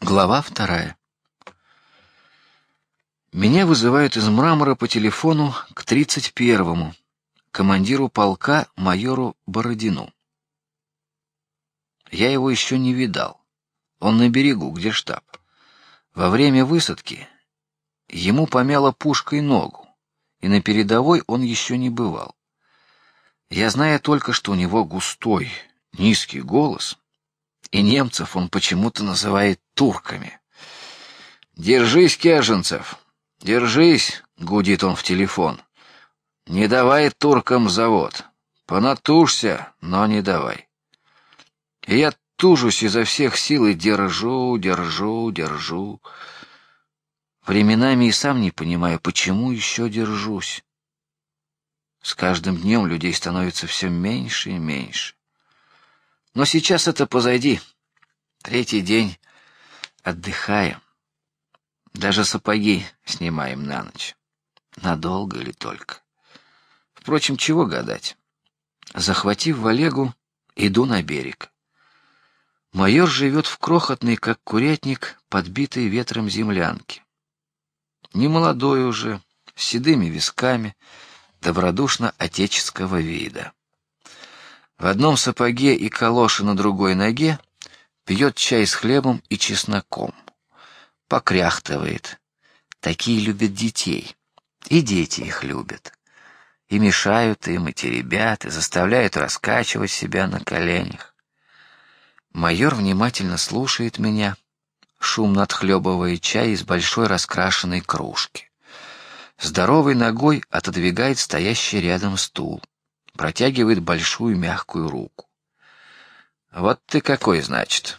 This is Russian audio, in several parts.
Глава вторая. Меня вызывают из мрамора по телефону к тридцать первому командиру полка майору Бородину. Я его еще не видал. Он на берегу, где штаб. Во время высадки ему помяло пушкой ногу, и на передовой он еще не бывал. Я знаю только, что у него густой, низкий голос, и немцев он почему-то называет турками. Держись, Кеженцев, держись, гудит он в телефон. Не давай туркам завод. Понатужься, но не давай. И я тужусь изо всех сил и держу, держу, держу. Временами и сам не понимаю, почему еще держусь. С каждым днем людей становится все меньше и меньше. Но сейчас это позади. Третий день отдыхаем. Даже сапоги снимаем на ночь. Надолго ли только? Впрочем, чего гадать? Захватив Валегу, иду на берег. Майор живет в крохотной, как курятник, подбитой ветром землянке. Не молодой уже, с седыми висками, добродушно отеческого вида. В одном сапоге и калоши на другой ноге пьет чай с хлебом и чесноком, покряхтывает. Такие любят детей, и дети их любят, и мешают им, и теребят, и заставляют раскачивать себя на коленях. Майор внимательно слушает меня, шумно отхлебывая чай из большой раскрашенной кружки. Здоровой ногой отодвигает стоящий рядом стул протягивает большую мягкую руку. Вот ты какой, значит.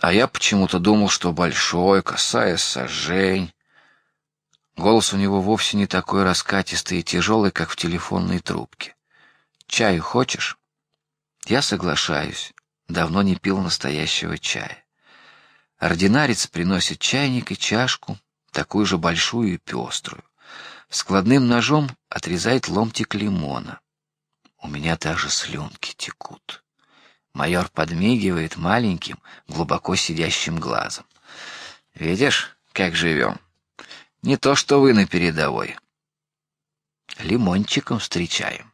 А я почему-то думал, что большой, касаясь сожжень. Голос у него вовсе не такой раскатистый и тяжелый, как в телефонной трубке. Чаю хочешь? Я соглашаюсь. Давно не пил настоящего чая. Ординарец приносит чайник и чашку, такую же большую и пеструю. Складным ножом отрезает ломтик лимона. У меня даже слюнки текут. Майор подмигивает маленьким, глубоко сидящим глазом. Видишь, как живем? Не то, что вы на передовой. Лимончиком встречаем.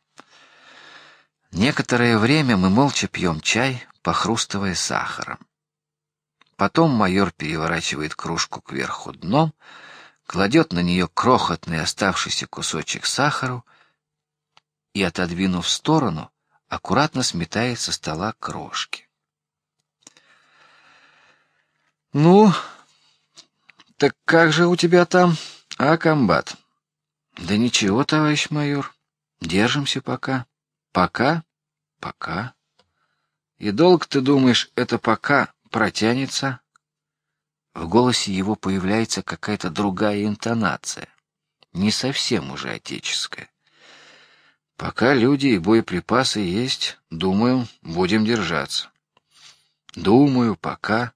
Некоторое время мы молча пьем чай, похрустывая сахаром. Потом майор переворачивает кружку кверху дном, кладет на нее крохотный оставшийся кусочек сахара и, отодвинув в сторону, аккуратно сметает со стола крошки. Ну, так как же у тебя там, а комбат? Да ничего, товарищ майор, держимся пока, пока, пока. И долго ты думаешь, это пока протянется? В голосе его появляется какая-то другая интонация, не совсем уже отеческая. Пока люди и боеприпасы есть, думаю, будем держаться. Думаю, пока.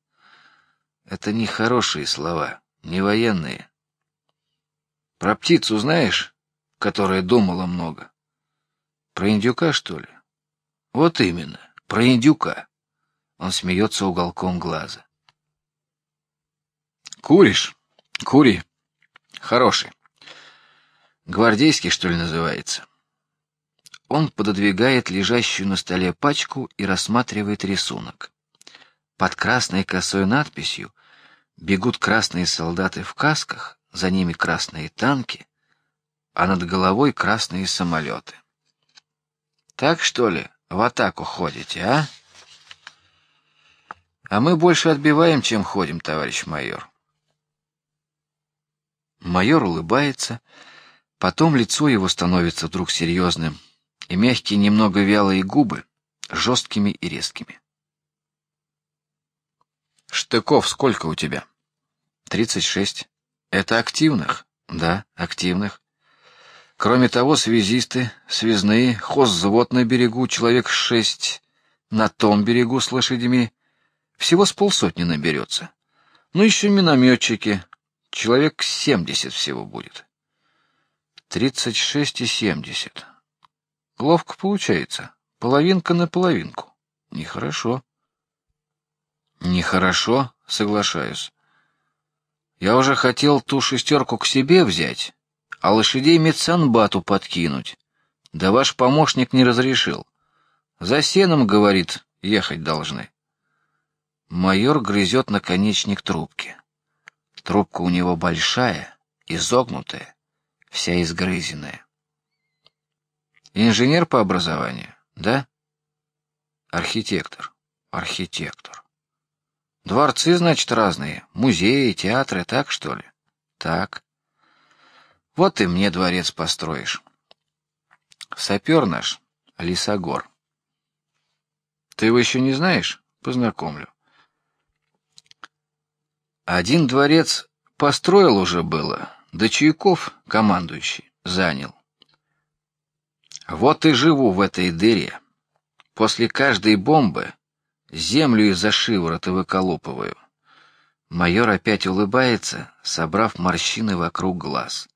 Это не хорошие слова, не военные. Про птицу знаешь, которая думала много? Про индюка что ли? Вот именно, про индюка. Он смеется уголком глаза. Куришь? Кури. Хороший. Гвардейский что ли называется? Он пододвигает лежащую на столе пачку и рассматривает рисунок. Под красной косой надписью бегут красные солдаты в касках, за ними красные танки, а над головой красные самолеты. Так что ли в атаку ходите, а? А мы больше отбиваем, чем ходим, товарищ майор. Майор улыбается, потом лицо его становится вдруг серьезным и мягкие, немного вялые губы жесткими и резкими. Штыков сколько у тебя? Тридцать шесть. Это активных? Да, активных. Кроме того, связисты, связные, хозвод на берегу, человек шесть, на том берегу с лошадьми, всего с полсотни наберется. Ну еще минометчики, человек семьдесят всего будет. Тридцать шесть и семьдесят. Ловко получается. Половинка на половинку. Нехорошо. Нехорошо, соглашаюсь. Я уже хотел ту шестерку к себе взять, а лошадей медсанбату подкинуть. Да ваш помощник не разрешил. За сеном, говорит, ехать должны. Майор грызет наконечник трубки. Трубка у него большая, изогнутая, вся изгрызенная. Инженер по образованию, да? Архитектор, архитектор. Дворцы, значит, разные, музеи, театры, так что ли? Так. Вот и мне дворец построишь. Сапер наш, Лисогор. Ты его еще не знаешь? Познакомлю. Один дворец построил уже было, да Чуйков, командующий, занял. Вот и живу в этой дыре. После каждой бомбы землю из-за шиворота выколупываю. Майор опять улыбается, собрав морщины вокруг глаз.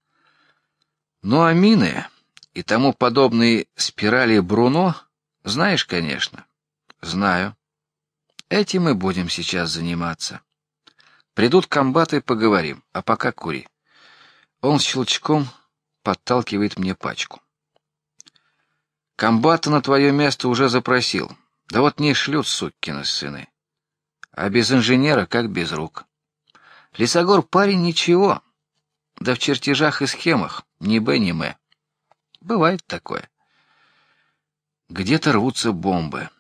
Ну а мины и тому подобные спирали Бруно, знаешь, конечно. Знаю. Этим мы будем сейчас заниматься. Придут комбаты, поговорим. А пока кури. Он щелчком подталкивает мне пачку. Комбата на твое место уже запросил. Да вот не шлют суккины сыны. А без инженера как без рук. Лисогор парень ничего. Да в чертежах и схемах ни б ни м. Бывает такое. Где-то рвутся бомбы.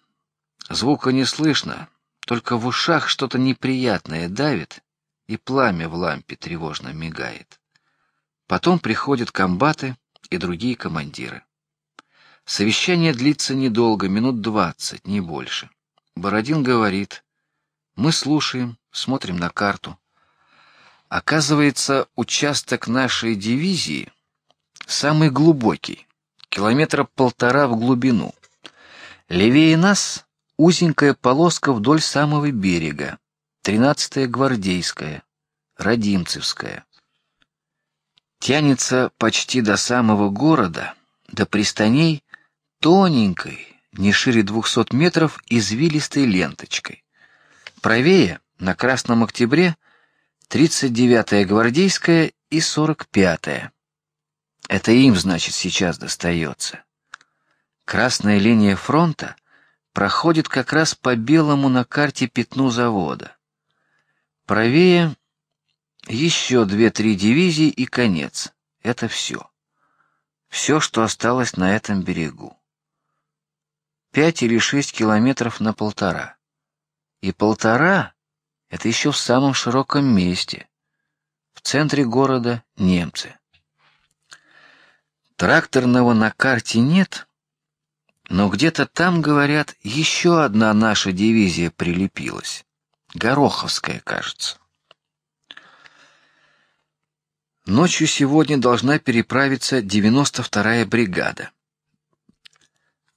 Звука не слышно, только в ушах что-то неприятное давит, и пламя в лампе тревожно мигает. Потом приходят комбаты и другие командиры. Совещание длится недолго, минут двадцать, не больше. Бородин говорит: мы слушаем, смотрим на карту. Оказывается, участок нашей дивизии самый глубокий, километра полтора в глубину. Левее нас узенькая полоска вдоль самого берега, тринадцатая гвардейская, Радимцевская. Тянется почти до самого города, до пристаней тоненькой, не шире двухсот метров, извилистой ленточкой. Правее, на Красном Октябре, 39-я гвардейская и 45-я. Это им, значит, сейчас достается. Красная линия фронта проходит как раз по белому на карте пятну завода. Правее еще две-три дивизии и конец. Это все. Все, что осталось на этом берегу пять или шесть километров на полтора. И полтора — это еще в самом широком месте. В центре города немцы. Тракторного на карте нет, но где-то там говорят еще одна наша дивизия прилепилась, Гороховская, кажется. Ночью сегодня должна переправиться 92-я бригада.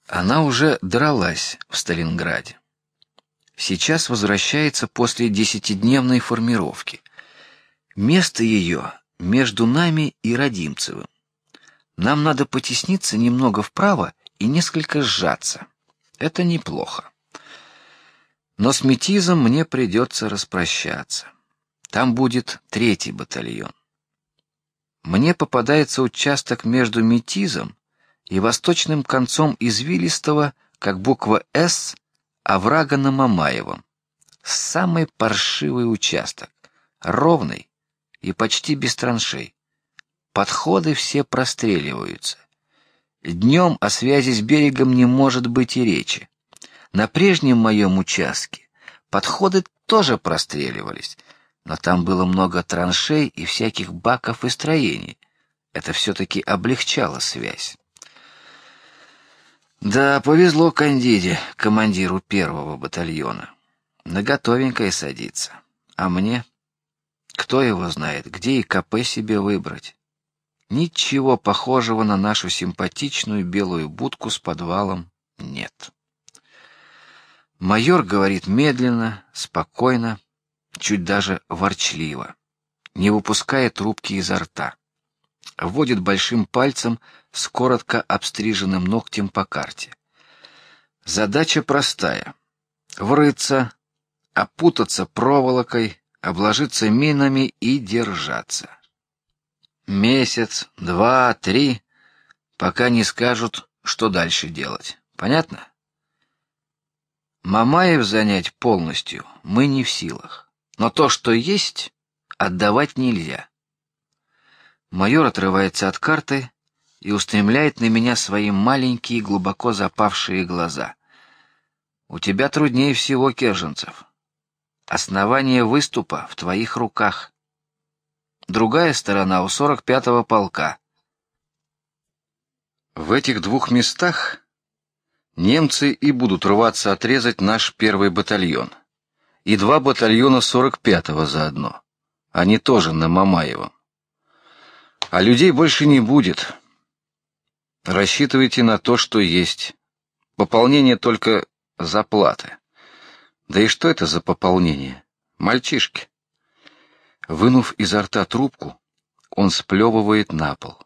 Она уже дралась в Сталинграде. Сейчас возвращается после десятидневной формировки. Место ее между нами и Родимцевым. Нам надо потесниться немного вправо и несколько сжаться. Это неплохо. Но с Метизом мне придется распрощаться. Там будет третий батальон. Мне попадается участок между Метизом и восточным концом извилистого, как буква С, оврага на Мамаевом. Самый паршивый участок, ровный и почти без траншей. Подходы все простреливаются. Днем о связи с берегом не может быть и речи. На прежнем моем участке подходы тоже простреливались, но там было много траншей и всяких баков и строений. Это все-таки облегчало связь. Да, повезло Кандиде, командиру первого батальона. На готовенькое садится. А мне? Кто его знает, где и КП себе выбрать? Ничего похожего на нашу симпатичную белую будку с подвалом нет. Майор говорит медленно, спокойно, чуть даже ворчливо, не выпуская трубки изо рта водит большим пальцем с коротко обстриженным ногтем по карте. Задача простая: врыться, опутаться проволокой, обложиться минами и держаться. Месяц, два, три, пока не скажут, что дальше делать. Понятно? Мамаев занять полностью мы не в силах, но то, что есть, отдавать нельзя. Майор отрывается от карты и устремляет на меня свои маленькие, глубоко запавшие глаза. У тебя труднее всего, Керженцев. Основание выступа в твоих руках. Другая сторона у 45-го полка. В этих двух местах немцы и будут рваться отрезать наш первый батальон и два батальона 45-го заодно. Они тоже на Мамаевом. А людей больше не будет. Рассчитывайте на то, что есть. Пополнение только заплаты. Да и что это за пополнение? Мальчишки. Вынув изо рта трубку, он сплевывает на пол.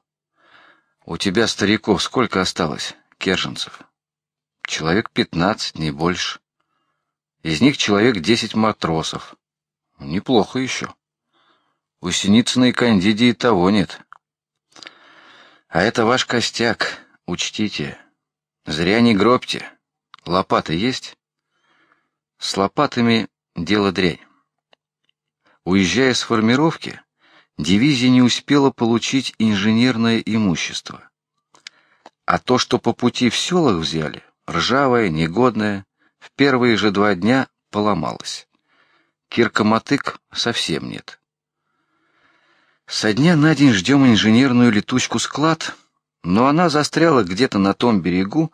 У тебя стариков сколько осталось, Керженцев? Человек пятнадцать, не больше. Из них человек десять матросов. Неплохо еще. У Синицына и Кандиди того нет. А это ваш костяк, учтите. Зря не гробьте. Лопаты есть? С лопатами дело дрянь. Уезжая с формировки, дивизия не успела получить инженерное имущество. А то, что по пути в селах взяли, ржавое, негодное, в первые же два дня поломалось. Кирка-мотык совсем нет. Со дня на день ждем инженерную летучку-склад, но она застряла где-то на том берегу,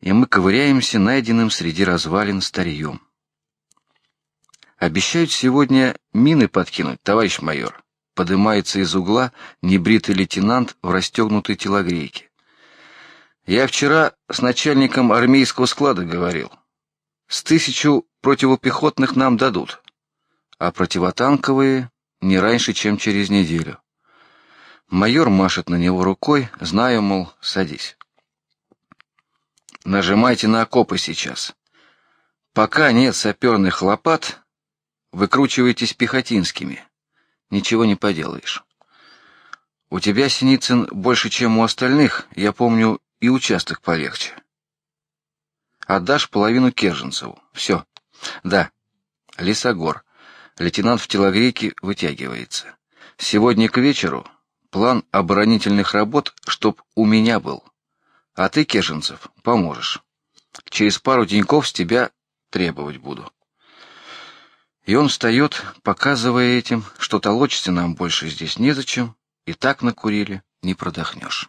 и мы ковыряемся найденным среди развалин старьем. Обещают сегодня мины подкинуть, товарищ майор. Подымается из угла небритый лейтенант в расстегнутой телогрейке. Я вчера с начальником армейского склада говорил. С тысячу противопехотных нам дадут, а противотанковые не раньше, чем через неделю. Майор машет на него рукой, знаю, мол, садись. Нажимайте на окопы сейчас. Пока нет саперных лопат, выкручиваетесь пехотинскими. Ничего не поделаешь. У тебя Синицын больше, чем у остальных. Я помню, и участок полегче. Отдашь половину Керженцеву. Все. Да. Лисогор. Лейтенант в телогрейке вытягивается. Сегодня к вечеру план оборонительных работ, чтоб у меня был. А ты, Кеженцев, поможешь. Через пару деньков с тебя требовать буду. И он встает, показывая этим, что толочься нам больше здесь незачем, и так накурили, не продохнешь.